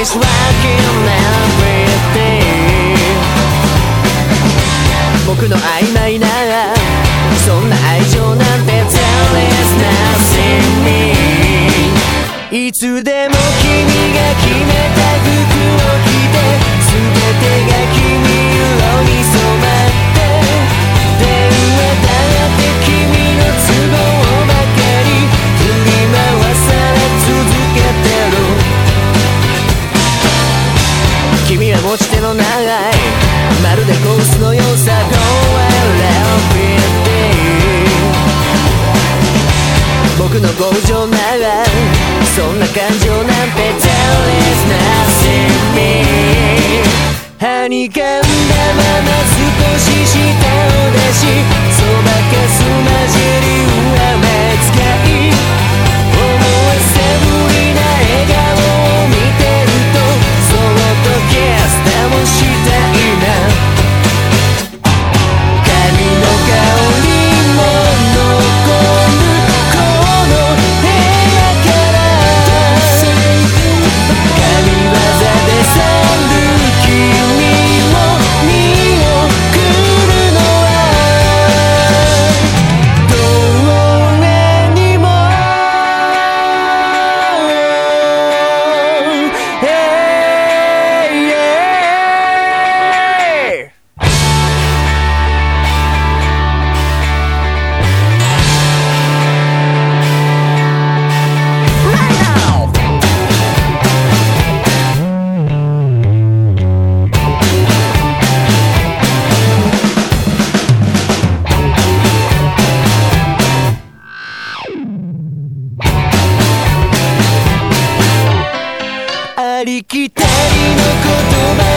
Is working everything. 僕の曖昧なそんな愛情なんて There is nothing me. いつでも君が決めた服を着て全てが君色に染ま僕の強情ならそんな感情なんて There is nothing me はにかんだまま少し舌を出しきたいの言葉